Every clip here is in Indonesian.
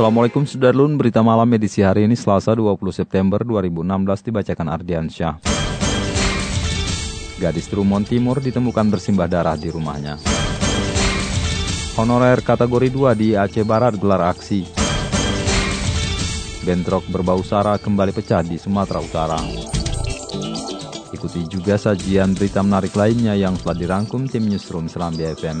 Assalamualaikum Sudarlun, berita malam edisi hari ini Selasa 20 September 2016 dibacakan Ardiansyah. Gadis Trumon Timur ditemukan bersimbah darah di rumahnya. Honorer kategori 2 di Aceh Barat gelar aksi. Bentrok berbau sara kembali pecah di Sumatera Utara. Ikuti juga sajian berita menarik lainnya yang telah dirangkum tim Newsroom Seram BFM.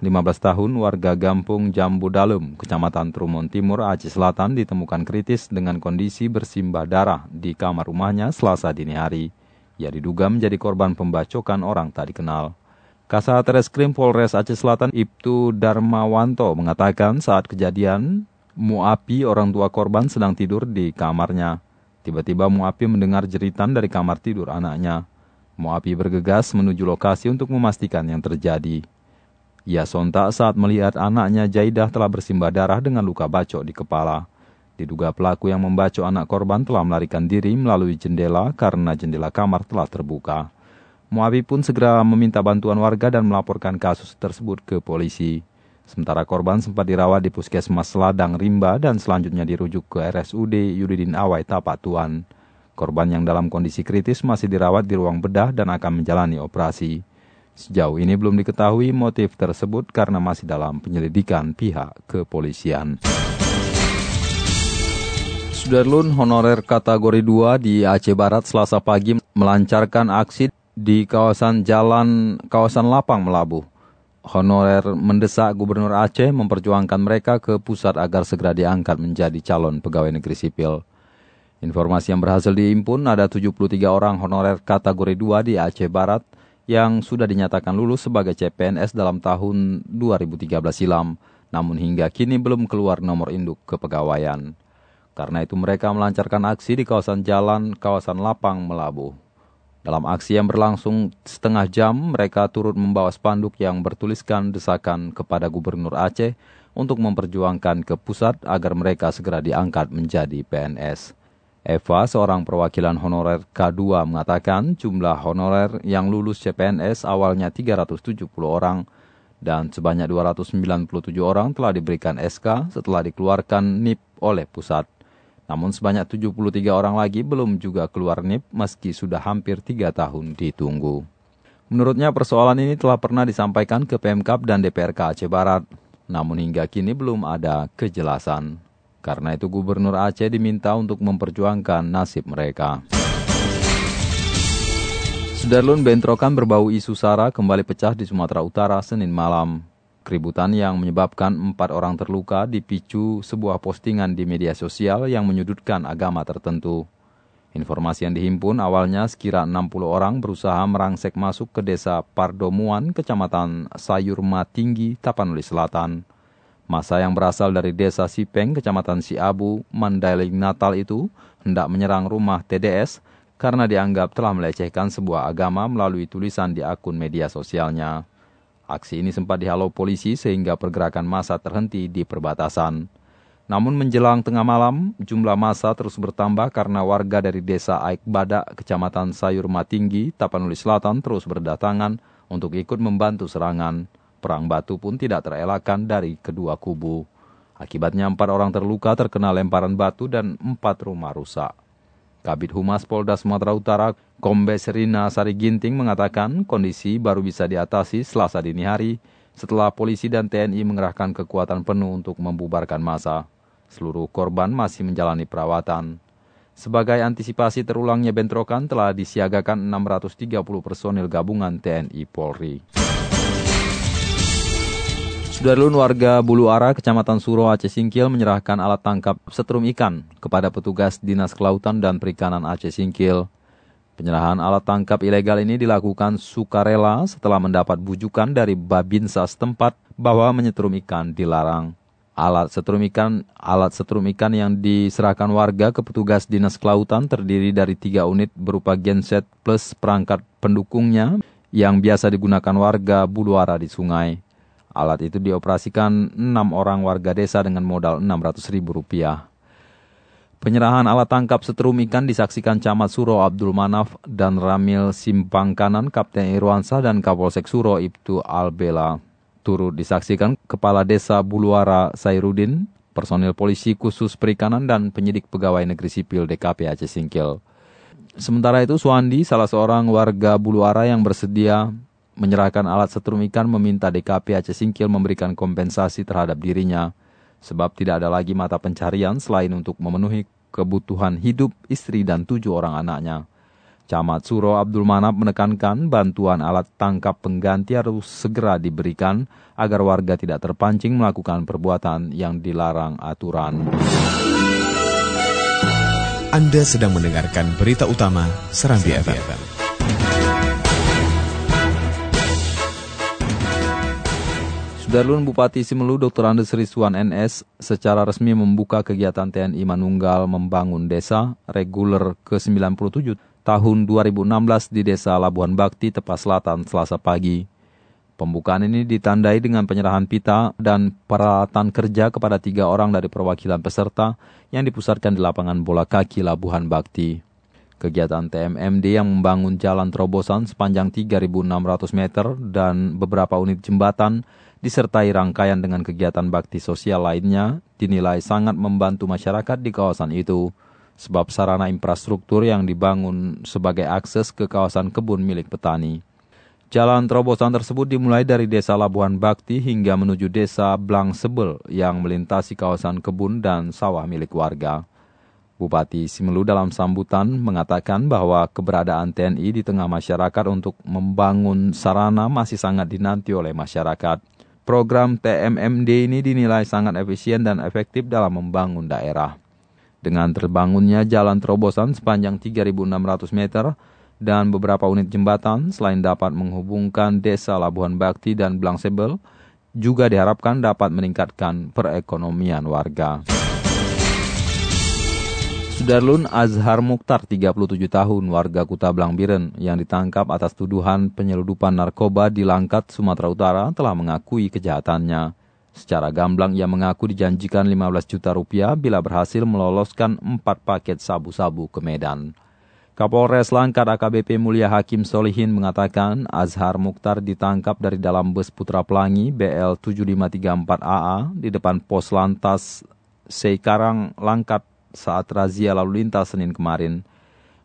15 tahun, warga Gampung Jambu Dalem, Kecamatan Trumon Timur, Aceh Selatan ditemukan kritis dengan kondisi bersimbah darah di kamar rumahnya selasa dini hari. Ia diduga menjadi korban pembacokan orang tak dikenal. Kasat Reskrim Polres Aceh Selatan Ibtu Darmawanto mengatakan saat kejadian, Muapi orang tua korban sedang tidur di kamarnya. Tiba-tiba Muapi mendengar jeritan dari kamar tidur anaknya. Muapi bergegas menuju lokasi untuk memastikan yang terjadi. Ia sontak saat melihat anaknya Jaidah telah bersimbah darah dengan luka bacok di kepala. Diduga pelaku yang membacok anak korban telah melarikan diri melalui jendela karena jendela kamar telah terbuka. Muabi pun segera meminta bantuan warga dan melaporkan kasus tersebut ke polisi. Sementara korban sempat dirawat di puskesmas Ladang Rimba dan selanjutnya dirujuk ke RSUD Yudidin Awai Tapatuan. Korban yang dalam kondisi kritis masih dirawat di ruang bedah dan akan menjalani operasi. Sejauh ini belum diketahui motif tersebut karena masih dalam penyelidikan pihak kepolisian. Sudarlun honorer kategori 2 di Aceh Barat selasa pagi melancarkan aksi di kawasan jalan kawasan Lapang Melabuh. Honorer mendesak Gubernur Aceh memperjuangkan mereka ke pusat agar segera diangkat menjadi calon pegawai negeri sipil. Informasi yang berhasil diimpun ada 73 orang honorer kategori 2 di Aceh Barat – yang sudah dinyatakan lulus sebagai CPNS dalam tahun 2013 silam, namun hingga kini belum keluar nomor induk kepegawaian. Karena itu mereka melancarkan aksi di kawasan jalan kawasan Lapang Melabuh. Dalam aksi yang berlangsung setengah jam, mereka turut membawa spanduk yang bertuliskan desakan kepada Gubernur Aceh untuk memperjuangkan ke pusat agar mereka segera diangkat menjadi PNS. Eva, seorang perwakilan honorer K2 mengatakan jumlah honorer yang lulus CPNS awalnya 370 orang dan sebanyak 297 orang telah diberikan SK setelah dikeluarkan NIP oleh pusat. Namun sebanyak 73 orang lagi belum juga keluar NIP meski sudah hampir 3 tahun ditunggu. Menurutnya persoalan ini telah pernah disampaikan ke Pemkap dan DPRK Aceh Barat, namun hingga kini belum ada kejelasan. Karena itu Gubernur Aceh diminta untuk memperjuangkan nasib mereka. Sudarlun bentrokan berbau isu SARA kembali pecah di Sumatera Utara Senin malam. Keributan yang menyebabkan empat orang terluka dipicu sebuah postingan di media sosial yang menyudutkan agama tertentu. Informasi yang dihimpun awalnya sekira 60 orang berusaha merangsek masuk ke desa Pardomuan, kecamatan Sayurma Tinggi, Tapanuli Selatan. Masa yang berasal dari desa Sipeng, kecamatan Siabu, Mandailing Natal itu hendak menyerang rumah TDS karena dianggap telah melecehkan sebuah agama melalui tulisan di akun media sosialnya. Aksi ini sempat dihalau polisi sehingga pergerakan massa terhenti di perbatasan. Namun menjelang tengah malam, jumlah massa terus bertambah karena warga dari desa Aik Badak, kecamatan Sayur Matinggi, Tapanuli Selatan terus berdatangan untuk ikut membantu serangan. Perang batu pun tidak terelakkan dari kedua kubu. Akibatnya empat orang terluka terkena lemparan batu dan empat rumah rusak. Kabit Humas Polda Sumatera Utara, Kombes Rina Sari Ginting mengatakan kondisi baru bisa diatasi selasa dini hari setelah polisi dan TNI mengerahkan kekuatan penuh untuk membubarkan massa. Seluruh korban masih menjalani perawatan. Sebagai antisipasi terulangnya bentrokan telah disiagakan 630 personil gabungan TNI Polri. Sudarlun warga Bulu Ara, Kecamatan Suro, Aceh Singkil menyerahkan alat tangkap setrum ikan kepada petugas Dinas Kelautan dan Perikanan Aceh Singkil. Penyerahan alat tangkap ilegal ini dilakukan sukarela setelah mendapat bujukan dari Babinsa setempat bahwa menyetrum ikan dilarang. Alat setrum ikan, alat setrum ikan yang diserahkan warga ke petugas Dinas Kelautan terdiri dari tiga unit berupa genset plus perangkat pendukungnya yang biasa digunakan warga Bulu Ara di sungai. Alat itu dioperasikan enam orang warga desa dengan modal Rp600.000. Penyerahan alat tangkap setrum ikan disaksikan Camat Suro Abdul Manaf dan Ramil Simpang Kanan Kapten Irwansa dan Kapolsek Suro Ibtu Albela. Turut disaksikan Kepala Desa Buluara Sairudin, personil polisi khusus perikanan dan penyidik pegawai negeri sipil DKP Aceh Singkil. Sementara itu Suandi, salah seorang warga Buluara yang bersedia menyerahkan alat setrum ikan meminta DKP Aceh Singkil memberikan kompensasi terhadap dirinya, sebab tidak ada lagi mata pencarian selain untuk memenuhi kebutuhan hidup istri dan tujuh orang anaknya. Camat Suro Abdul Manap menekankan bantuan alat tangkap pengganti harus segera diberikan agar warga tidak terpancing melakukan perbuatan yang dilarang aturan. Anda sedang mendengarkan berita utama Serambi FM. Sudarlun Bupati Simelu Dr. Andes Rizwan NS secara resmi membuka kegiatan TNI Manunggal membangun desa reguler ke-97 tahun 2016 di Desa Labuan Bakti, Tepas Selatan, Selasa pagi. Pembukaan ini ditandai dengan penyerahan pita dan peralatan kerja kepada tiga orang dari perwakilan peserta yang dipusatkan di lapangan bola kaki Labuhan Bakti. Kegiatan TMMD yang membangun jalan terobosan sepanjang 3.600 meter dan beberapa unit jembatan disertai rangkaian dengan kegiatan bakti sosial lainnya, dinilai sangat membantu masyarakat di kawasan itu, sebab sarana infrastruktur yang dibangun sebagai akses ke kawasan kebun milik petani. Jalan terobosan tersebut dimulai dari desa Labuan Bakti hingga menuju desa Blang Sebel yang melintasi kawasan kebun dan sawah milik warga. Bupati Simelu dalam sambutan mengatakan bahwa keberadaan TNI di tengah masyarakat untuk membangun sarana masih sangat dinanti oleh masyarakat. Program TMMD ini dinilai sangat efisien dan efektif dalam membangun daerah. Dengan terbangunnya jalan terobosan sepanjang 3.600 meter dan beberapa unit jembatan selain dapat menghubungkan desa Labuhan Bakti dan Blangsebel, juga diharapkan dapat meningkatkan perekonomian warga. Sudarlun Azhar Mukhtar, 37 tahun, warga Kuta Blangbiren, yang ditangkap atas tuduhan penyeludupan narkoba di Langkat, Sumatera Utara, telah mengakui kejahatannya. Secara gamblang, ia mengaku dijanjikan 15 juta rupiah bila berhasil meloloskan 4 paket sabu-sabu ke Medan. Kapolres Langkat AKBP Mulia Hakim Solihin mengatakan Azhar Mukhtar ditangkap dari dalam bus Putra Pelangi BL 7534AA di depan pos lantas Seikarang Langkat saat razia lalu lintas Senin kemarin.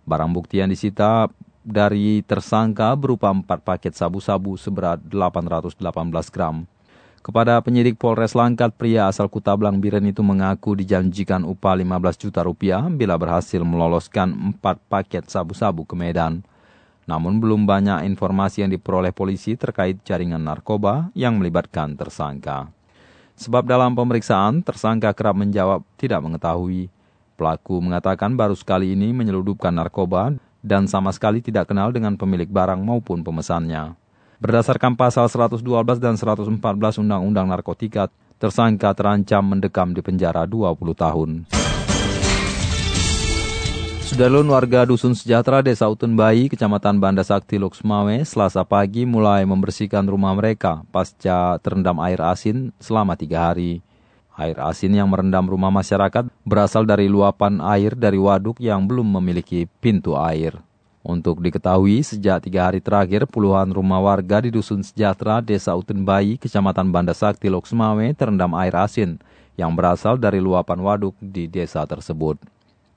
Barang bukti yang disita dari tersangka berupa 4 paket sabu-sabu seberat 818 gram. Kepada penyidik Polres Langkat, pria asal Kutablang Biren itu mengaku dijanjikan upah 15 juta rupiah bila berhasil meloloskan 4 paket sabu-sabu ke Medan. Namun belum banyak informasi yang diperoleh polisi terkait jaringan narkoba yang melibatkan tersangka. Sebab dalam pemeriksaan, tersangka kerap menjawab tidak mengetahui. Pelaku mengatakan baru sekali ini menyeludupkan narkoba dan sama sekali tidak kenal dengan pemilik barang maupun pemesannya. Berdasarkan pasal 112 dan 114 Undang-Undang Narkotika, tersangka terancam mendekam di penjara 20 tahun. Sudarlun warga Dusun Sejahtera Desa Utun Bayi, Kecamatan Banda Sakti, Luksmawe, selasa pagi mulai membersihkan rumah mereka pasca terendam air asin selama tiga hari. Air asin yang merendam rumah masyarakat berasal dari luapan air dari waduk yang belum memiliki pintu air. Untuk diketahui, sejak tiga hari terakhir, puluhan rumah warga di Dusun Sejahtera, Desa Utenbayi, Kecamatan Banda Sakti, Loksmawe, terendam air asin yang berasal dari luapan waduk di desa tersebut.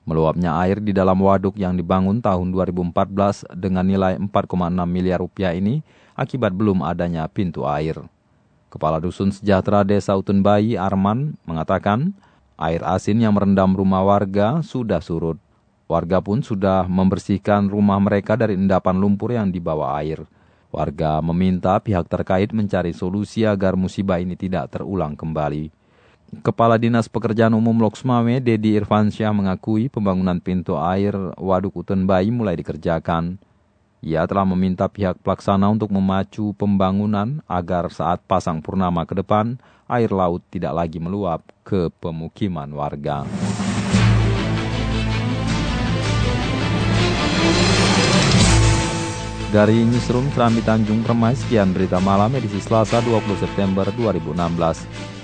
Meluapnya air di dalam waduk yang dibangun tahun 2014 dengan nilai 4,6 miliar rupiah ini akibat belum adanya pintu air. Kepala Dusun Sejahtera Desa Utun Bayi Arman mengatakan air asin yang merendam rumah warga sudah surut. Warga pun sudah membersihkan rumah mereka dari endapan lumpur yang dibawa air. Warga meminta pihak terkait mencari solusi agar musibah ini tidak terulang kembali. Kepala Dinas Pekerjaan Umum Loksmawe, Dedi Irfansyah mengakui pembangunan pintu air Waduk Utun Bayi mulai dikerjakan. Ia telah meminta pihak pelaksana untuk memacu pembangunan agar saat pasang purnama ke depan, air laut tidak lagi meluap ke pemukiman warga. Dari Newsroom Serambi Tanjung Permai, sekian berita malam edisi Selasa 20 September 2016.